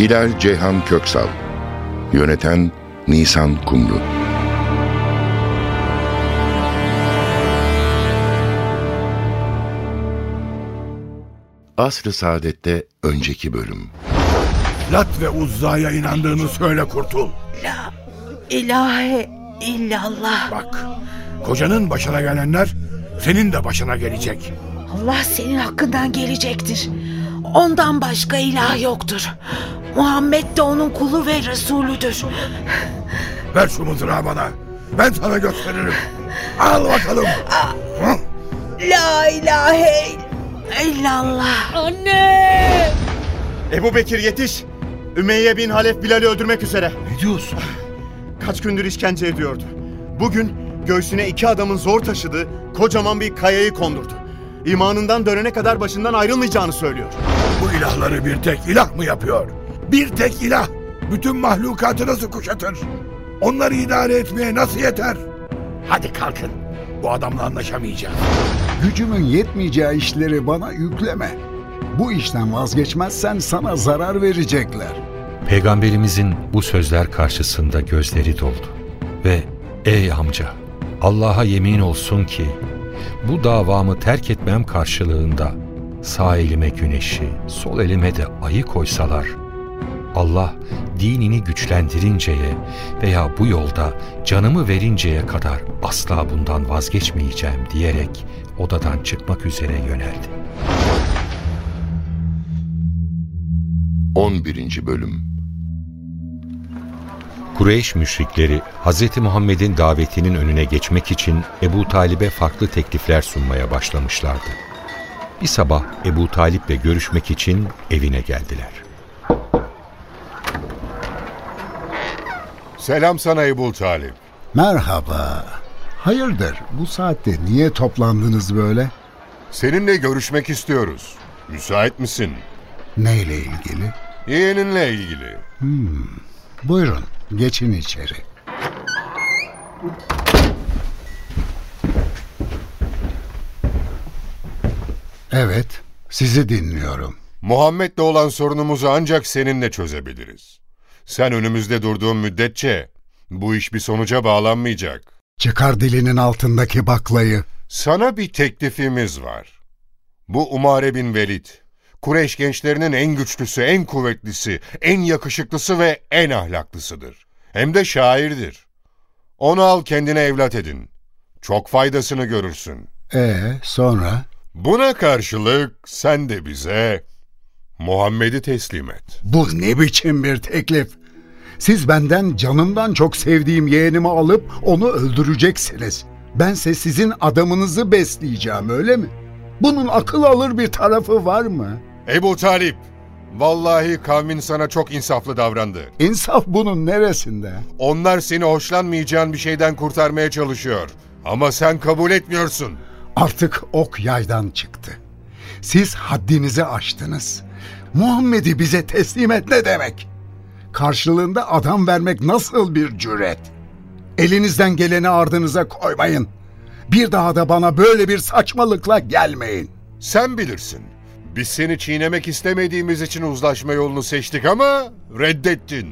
Hilal Ceyhan Köksal Yöneten Nisan Kumru Asr-ı Saadet'te önceki bölüm Lat ve Uzza'ya inandığını söyle kurtul. La ilahe illallah. Bak, kocanın başına gelenler senin de başına gelecek. Allah senin hakkından gelecektir. Ondan başka ilah yoktur. Muhammed de onun kulu ve Resulüdür. Ver şu mızrağı bana. Ben sana gösteririm. Al bakalım. Hı? La ilahe illallah. Anne! Ebu Bekir yetiş! Ümeyye bin Halef Bilal'i öldürmek üzere. Ne diyorsun? Kaç gündür işkence ediyordu. Bugün göğsüne iki adamın zor taşıdığı kocaman bir kayayı kondurdu. İmanından dönene kadar başından ayrılmayacağını söylüyor. Bu ilahları bir tek ilah mı yapıyor? Bir tek ilah bütün mahlukatı nasıl kuşatır? Onları idare etmeye nasıl yeter? Hadi kalkın. Bu adamla anlaşamayacağız. Gücümün yetmeyeceği işleri bana yükleme. Bu işten vazgeçmezsen sana zarar verecekler. Peygamberimizin bu sözler karşısında gözleri doldu. Ve ey amca Allah'a yemin olsun ki bu davamı terk etmem karşılığında sağ elime güneşi, sol elime de ayı koysalar Allah dinini güçlendirinceye veya bu yolda canımı verinceye kadar asla bundan vazgeçmeyeceğim diyerek odadan çıkmak üzere yöneldi. 11. Bölüm Kureyş müşrikleri Hz. Muhammed'in davetinin önüne geçmek için Ebu Talib'e farklı teklifler sunmaya başlamışlardı. Bir sabah Ebu Talip'le görüşmek için evine geldiler. Selam sana Ebu Talip. Merhaba. Hayırdır bu saatte niye toplandınız böyle? Seninle görüşmek istiyoruz. Müsait misin? Neyle ilgili? Yeğeninle ilgili. Buyurun geçin içeri. Evet sizi dinliyorum. Muhammed'le olan sorunumuzu ancak seninle çözebiliriz. Sen önümüzde durduğun müddetçe bu iş bir sonuca bağlanmayacak. Çıkar dilinin altındaki baklayı. Sana bir teklifimiz var. Bu Umare bin Velid. Kureyş gençlerinin en güçlüsü, en kuvvetlisi, en yakışıklısı ve en ahlaklısıdır. Hem de şairdir. Onu al kendine evlat edin. Çok faydasını görürsün. E sonra? Buna karşılık sen de bize Muhammed'i teslim et. Bu ne biçim bir teklif? Siz benden canımdan çok sevdiğim yeğenimi alıp onu öldüreceksiniz. Bense sizin adamınızı besleyeceğim öyle mi? Bunun akıl alır bir tarafı var mı? Ebu Talip, vallahi kavmin sana çok insaflı davrandı. İnsaf bunun neresinde? Onlar seni hoşlanmayacağın bir şeyden kurtarmaya çalışıyor. Ama sen kabul etmiyorsun. Artık ok yaydan çıktı. Siz haddinizi aştınız. Muhammed'i bize teslim et ne demek? Karşılığında adam vermek nasıl bir cüret? Elinizden geleni ardınıza koymayın. Bir daha da bana böyle bir saçmalıkla gelmeyin. Sen bilirsin. Biz seni çiğnemek istemediğimiz için uzlaşma yolunu seçtik ama reddettin.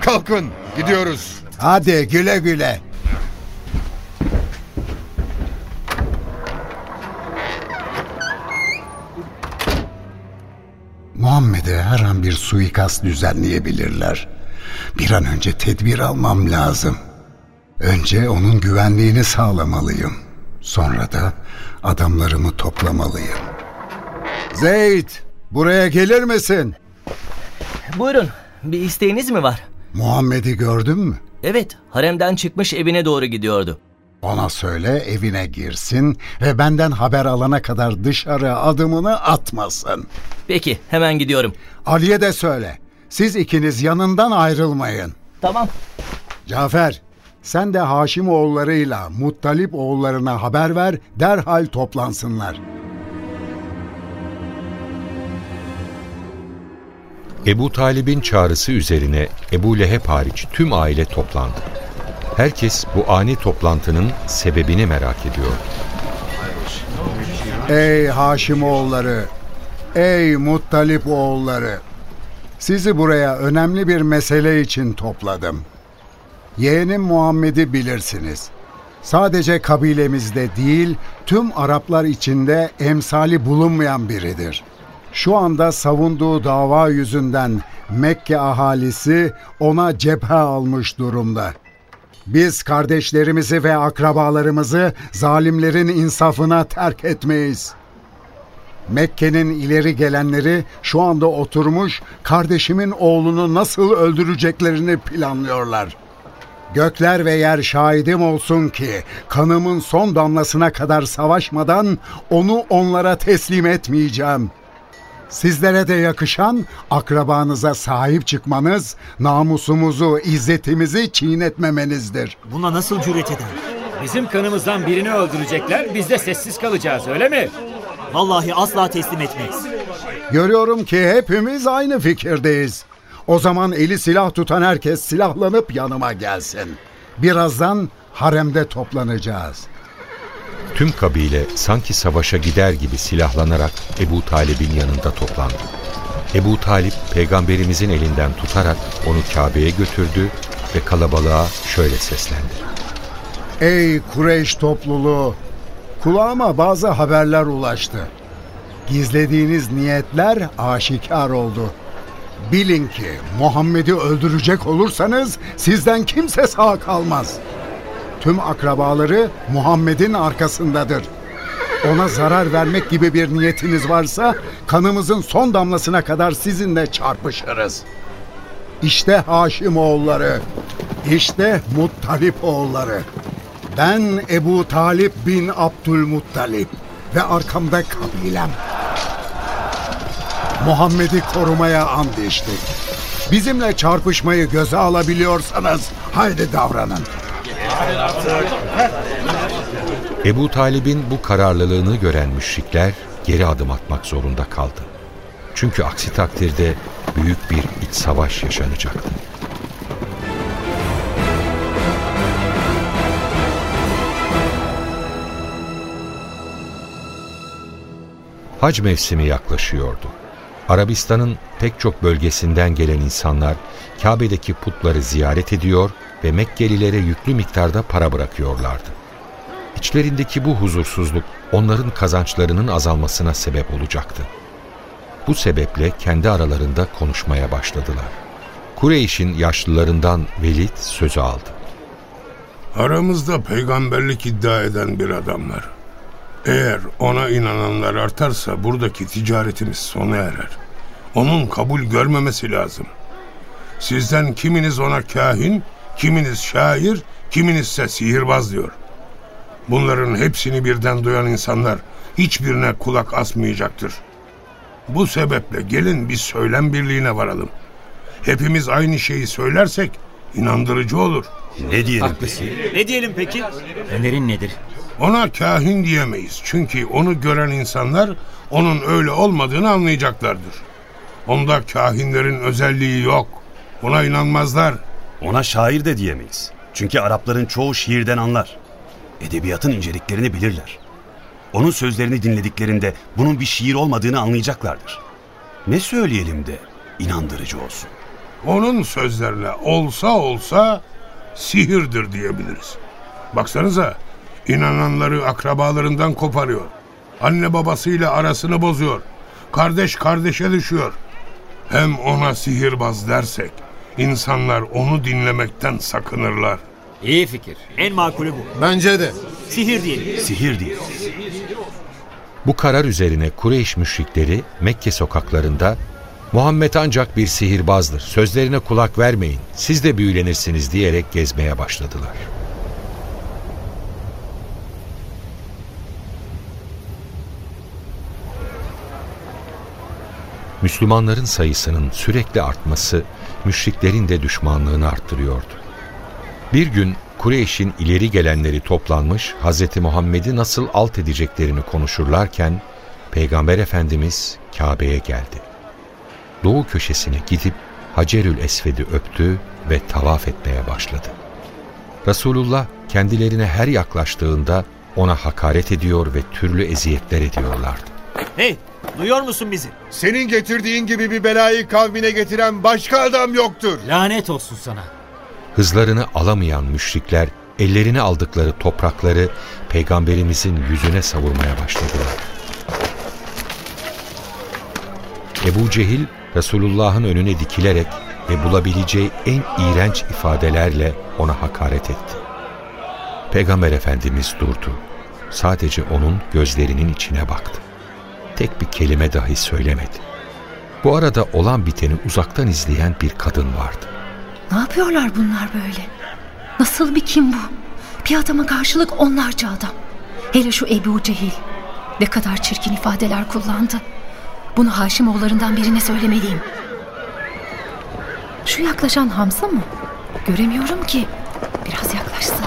Kalkın, gidiyoruz. Hadi güle güle. Muhammed'e her an bir suikast düzenleyebilirler. Bir an önce tedbir almam lazım. Önce onun güvenliğini sağlamalıyım. Sonra da adamlarımı toplamalıyım. Zeyd, buraya gelir misin? Buyurun. Bir isteğiniz mi var? Muhammed'i gördün mü? Evet, haremden çıkmış evine doğru gidiyordu. Ona söyle evine girsin ve benden haber alana kadar dışarı adımını atmasın. Peki, hemen gidiyorum. Ali'ye de söyle. Siz ikiniz yanından ayrılmayın. Tamam. Cafer, sen de Haşim oğullarıyla Muttalip oğullarına haber ver, derhal toplansınlar. Ebu Talib'in çağrısı üzerine Ebu Leheb hariç tüm aile toplandı. Herkes bu ani toplantının sebebini merak ediyor. Ey Haşim oğulları, ey Muttalip oğulları, sizi buraya önemli bir mesele için topladım. Yeğenim Muhammed'i bilirsiniz. Sadece kabilemizde değil, tüm Araplar içinde emsali bulunmayan biridir. Şu anda savunduğu dava yüzünden Mekke ahalisi ona cephe almış durumda. Biz kardeşlerimizi ve akrabalarımızı zalimlerin insafına terk etmeyiz. Mekke'nin ileri gelenleri şu anda oturmuş kardeşimin oğlunu nasıl öldüreceklerini planlıyorlar. Gökler ve yer şahidim olsun ki kanımın son damlasına kadar savaşmadan onu onlara teslim etmeyeceğim. Sizlere de yakışan akrabanıza sahip çıkmanız, namusumuzu, izzetimizi çiğnetmemenizdir. Buna nasıl cüret eder? Bizim kanımızdan birini öldürecekler, biz de sessiz kalacağız öyle mi? Vallahi asla teslim etmeyiz. Görüyorum ki hepimiz aynı fikirdeyiz. O zaman eli silah tutan herkes silahlanıp yanıma gelsin. Birazdan haremde toplanacağız. Tüm kabile sanki savaşa gider gibi silahlanarak Ebu Talib'in yanında toplandı. Ebu Talip peygamberimizin elinden tutarak onu Kabe'ye götürdü ve kalabalığa şöyle seslendi. Ey Kureyş topluluğu! Kulağıma bazı haberler ulaştı. Gizlediğiniz niyetler aşikar oldu. Bilin ki Muhammed'i öldürecek olursanız sizden kimse sağ kalmaz. Tüm akrabaları Muhammed'in arkasındadır. Ona zarar vermek gibi bir niyetiniz varsa kanımızın son damlasına kadar sizinle çarpışırız. İşte Haşim oğulları, işte Muttalip oğulları. Ben Ebu Talip bin Abdülmuttalip ve arkamda kabilem. Muhammed'i korumaya and içtik. Bizimle çarpışmayı göze alabiliyorsanız haydi davranın. Ebu Talib'in bu kararlılığını gören müşrikler geri adım atmak zorunda kaldı. Çünkü aksi takdirde büyük bir iç savaş yaşanacaktı. Hac mevsimi yaklaşıyordu. Arabistan'ın pek çok bölgesinden gelen insanlar Kabe'deki putları ziyaret ediyor ve Mekkelilere yüklü miktarda para bırakıyorlardı. İçlerindeki bu huzursuzluk onların kazançlarının azalmasına sebep olacaktı. Bu sebeple kendi aralarında konuşmaya başladılar. Kureyş'in yaşlılarından Velid sözü aldı. Aramızda peygamberlik iddia eden bir adam var. Eğer ona inananlar artarsa buradaki ticaretimiz sona erer. Onun kabul görmemesi lazım. Sizden kiminiz ona kahin, kiminiz şair, kiminiz ise sihirbaz diyor. Bunların hepsini birden duyan insanlar hiçbirine kulak asmayacaktır. Bu sebeple gelin bir söylem birliğine varalım. Hepimiz aynı şeyi söylersek inandırıcı olur. Ne diyelim Ne diyelim peki? Önerin nedir? Ona kahin diyemeyiz. Çünkü onu gören insanlar onun öyle olmadığını anlayacaklardır. Onda kahinlerin özelliği yok. Buna inanmazlar. Ona şair de diyemeyiz. Çünkü Arapların çoğu şiirden anlar. Edebiyatın inceliklerini bilirler. Onun sözlerini dinlediklerinde bunun bir şiir olmadığını anlayacaklardır. Ne söyleyelim de inandırıcı olsun. Onun sözlerine olsa olsa sihirdir diyebiliriz. Baksanıza inananları akrabalarından koparıyor. Anne babasıyla arasını bozuyor. Kardeş kardeşe düşüyor. Hem ona sihirbaz dersek insanlar onu dinlemekten sakınırlar. İyi fikir. En makulü bu. Bence de. Sihir diyelim. Sihir değil. Bu karar üzerine Kureyş müşrikleri Mekke sokaklarında Muhammed ancak bir sihirbazdır, sözlerine kulak vermeyin, siz de büyülenirsiniz diyerek gezmeye başladılar. Müslümanların sayısının sürekli artması müşriklerin de düşmanlığını arttırıyordu. Bir gün Kureyş'in ileri gelenleri toplanmış Hz. Muhammed'i nasıl alt edeceklerini konuşurlarken Peygamber Efendimiz Kabe'ye geldi. Doğu köşesine gidip Hacerül Esved'i öptü ve tavaf etmeye başladı. Resulullah kendilerine her yaklaştığında ona hakaret ediyor ve türlü eziyetler ediyorlardı. Hey, duyuyor musun bizi? Senin getirdiğin gibi bir belayı kavmine getiren başka adam yoktur. Lanet olsun sana. Hızlarını alamayan müşrikler ellerine aldıkları toprakları peygamberimizin yüzüne savurmaya başladılar. Ebu Cehil Resulullah'ın önüne dikilerek ve bulabileceği en iğrenç ifadelerle ona hakaret etti. Peygamber Efendimiz durdu. Sadece onun gözlerinin içine baktı. Tek bir kelime dahi söylemedi. Bu arada olan biteni uzaktan izleyen bir kadın vardı. Ne yapıyorlar bunlar böyle? Nasıl bir kim bu? Bir adama karşılık onlarca adam. Hele şu Ebu Cehil. Ne kadar çirkin ifadeler kullandı. Bunu Haşimoğullarından birine söylemeliyim. Şu yaklaşan Hamza mı? Göremiyorum ki. Biraz yaklaşsın.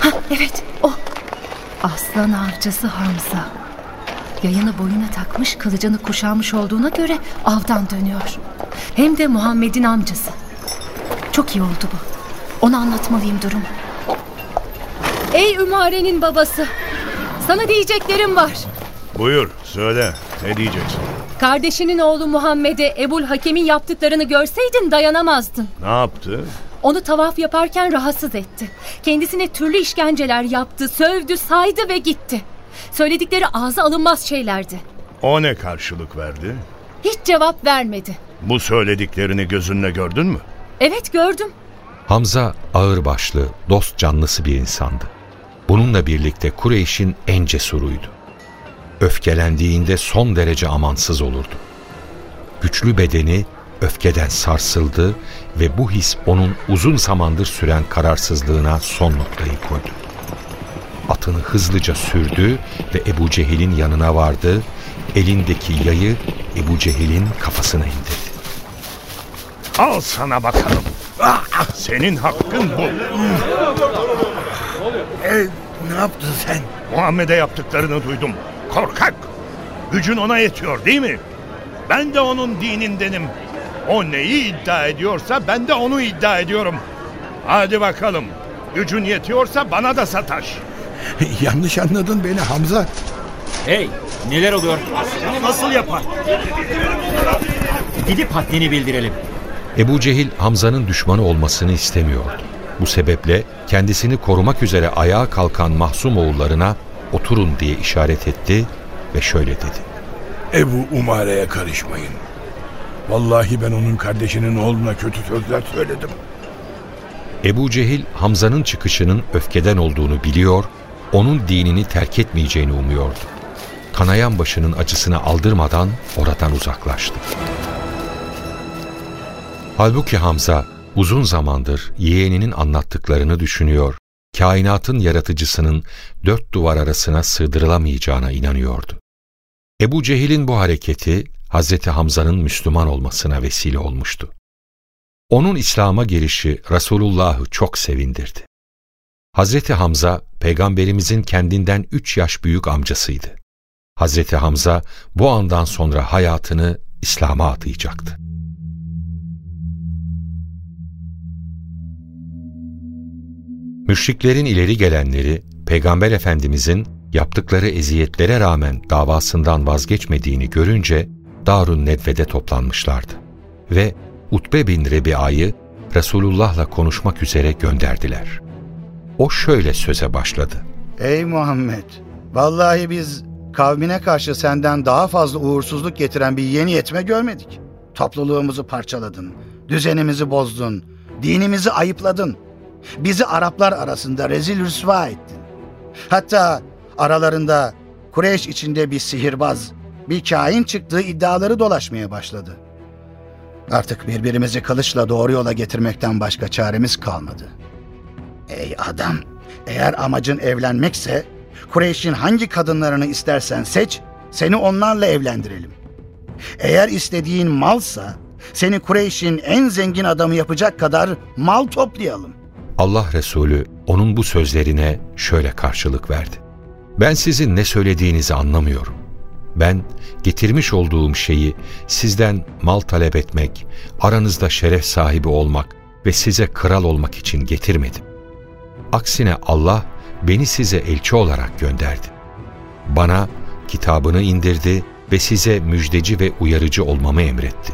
Ha evet o. Aslan avcısı Hamza. Yayını boyuna takmış kılıcını kuşanmış olduğuna göre avdan dönüyor. Hem de Muhammed'in amcası. Çok iyi oldu bu. Ona anlatmalıyım durumu. Ey Ümare'nin babası. Sana diyeceklerim var. Buyur söyle ne diyeceksin? Kardeşinin oğlu Muhammed'e Ebul Hakem'in yaptıklarını görseydin dayanamazdın. Ne yaptı? Onu tavaf yaparken rahatsız etti. Kendisine türlü işkenceler yaptı, sövdü, saydı ve gitti. Söyledikleri ağza alınmaz şeylerdi. O ne karşılık verdi? Hiç cevap vermedi. Bu söylediklerini gözünle gördün mü? Evet gördüm. Hamza ağırbaşlı, dost canlısı bir insandı. Bununla birlikte Kureyş'in en cesuruydu. Öfkelendiğinde son derece amansız olurdu. Güçlü bedeni öfkeden sarsıldı ve bu his onun uzun zamandır süren kararsızlığına son noktayı koydu. Atını hızlıca sürdü ve Ebu Cehil'in yanına vardı, elindeki yayı Ebu Cehil'in kafasına indirdi. Al sana bakalım. Ah, senin hakkın bu. E, ne yaptın sen? Muhammed'e yaptıklarını duydum. Korkak. Gücün ona yetiyor değil mi? Ben de onun dinindenim. O neyi iddia ediyorsa ben de onu iddia ediyorum. Hadi bakalım. Gücün yetiyorsa bana da sataş. Yanlış anladın beni Hamza. Hey, neler oluyor? Bunu nasıl yapar? Gidip haddini bildirelim. Ebu Cehil Hamza'nın düşmanı olmasını istemiyordu. Bu sebeple kendisini korumak üzere ayağa kalkan mahzum oğullarına oturun diye işaret etti ve şöyle dedi. Ebu Umare'ye karışmayın. Vallahi ben onun kardeşinin oğluna kötü sözler söyledim. Ebu Cehil Hamza'nın çıkışının öfkeden olduğunu biliyor, onun dinini terk etmeyeceğini umuyordu. Kanayan başının acısını aldırmadan oradan uzaklaştı. Halbuki Hamza uzun zamandır yeğeninin anlattıklarını düşünüyor, kainatın yaratıcısının dört duvar arasına sığdırılamayacağına inanıyordu. Ebu Cehil'in bu hareketi Hazreti Hamza'nın Müslüman olmasına vesile olmuştu. Onun İslam'a girişi Resulullah'ı çok sevindirdi. Hazreti Hamza, Peygamberimizin kendinden üç yaş büyük amcasıydı. Hazreti Hamza bu andan sonra hayatını İslam'a adayacaktı. Müşriklerin ileri gelenleri Peygamber Efendimizin yaptıkları eziyetlere rağmen davasından vazgeçmediğini görünce Darun Nedve'de toplanmışlardı ve Utbe bin Rebi'ayı Resulullah'la konuşmak üzere gönderdiler. O şöyle söze başladı. Ey Muhammed! Vallahi biz kavmine karşı senden daha fazla uğursuzluk getiren bir yeni yetme görmedik. Topluluğumuzu parçaladın, düzenimizi bozdun, dinimizi ayıpladın. Bizi Araplar arasında rezil rüsva ettin. Hatta aralarında Kureyş içinde bir sihirbaz, bir kain çıktığı iddiaları dolaşmaya başladı. Artık birbirimizi kılıçla doğru yola getirmekten başka çaremiz kalmadı. Ey adam, eğer amacın evlenmekse Kureyş'in hangi kadınlarını istersen seç, seni onlarla evlendirelim. Eğer istediğin malsa seni Kureyş'in en zengin adamı yapacak kadar mal toplayalım. Allah Resulü onun bu sözlerine şöyle karşılık verdi. Ben sizin ne söylediğinizi anlamıyorum. Ben getirmiş olduğum şeyi sizden mal talep etmek, aranızda şeref sahibi olmak ve size kral olmak için getirmedim. Aksine Allah beni size elçi olarak gönderdi. Bana kitabını indirdi ve size müjdeci ve uyarıcı olmamı emretti.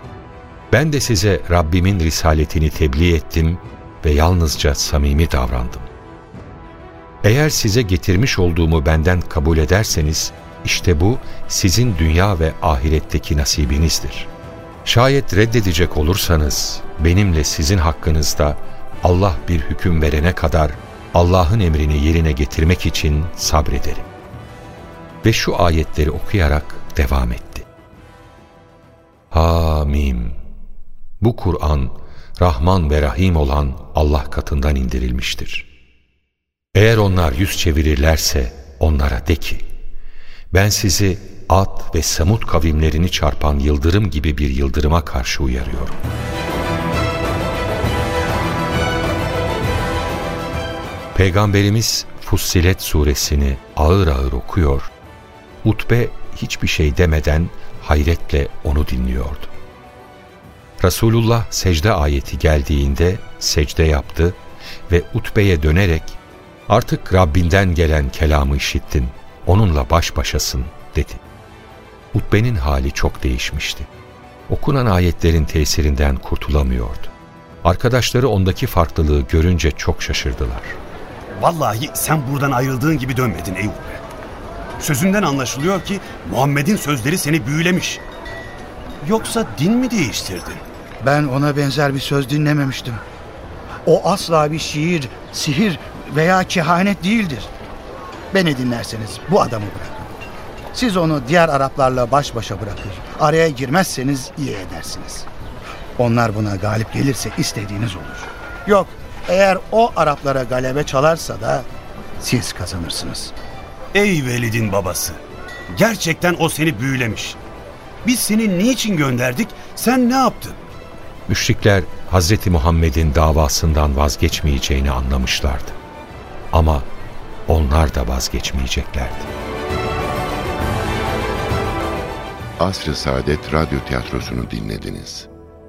Ben de size Rabbimin risaletini tebliğ ettim ve yalnızca samimi davrandım. Eğer size getirmiş olduğumu benden kabul ederseniz, işte bu sizin dünya ve ahiretteki nasibinizdir. Şayet reddedecek olursanız, benimle sizin hakkınızda Allah bir hüküm verene kadar Allah'ın emrini yerine getirmek için sabrederim. Ve şu ayetleri okuyarak devam etti. Hamim. Bu Kur'an, Rahman ve Rahim olan Allah katından indirilmiştir. Eğer onlar yüz çevirirlerse onlara de ki, ben sizi Ad ve Samut kavimlerini çarpan yıldırım gibi bir yıldırıma karşı uyarıyorum. Peygamberimiz Fussilet suresini ağır ağır okuyor, Utbe hiçbir şey demeden hayretle onu dinliyordu. Resulullah secde ayeti geldiğinde secde yaptı ve Utbe'ye dönerek artık Rabbinden gelen kelamı işittin, onunla baş başasın dedi. Utbe'nin hali çok değişmişti. Okunan ayetlerin tesirinden kurtulamıyordu. Arkadaşları ondaki farklılığı görünce çok şaşırdılar. Vallahi sen buradan ayrıldığın gibi dönmedin Eyüp Bey. Sözünden anlaşılıyor ki Muhammed'in sözleri seni büyülemiş. Yoksa din mi değiştirdin? Ben ona benzer bir söz dinlememiştim. O asla bir şiir, sihir veya kehanet değildir. Beni dinlerseniz bu adamı bırakın. Siz onu diğer Araplarla baş başa bırakır. Araya girmezseniz iyi edersiniz. Onlar buna galip gelirse istediğiniz olur. Yok, eğer o Araplara galebe çalarsa da siz kazanırsınız. Ey Velid'in babası. Gerçekten o seni büyülemiş. Biz seni niçin gönderdik? Sen ne yaptın? Müşrikler Hz. Muhammed'in davasından vazgeçmeyeceğini anlamışlardı. Ama onlar da vazgeçmeyeceklerdi. Asr-ı Saadet Radyo Tiyatrosu'nu dinlediniz.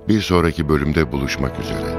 Bir sonraki bölümde buluşmak üzere.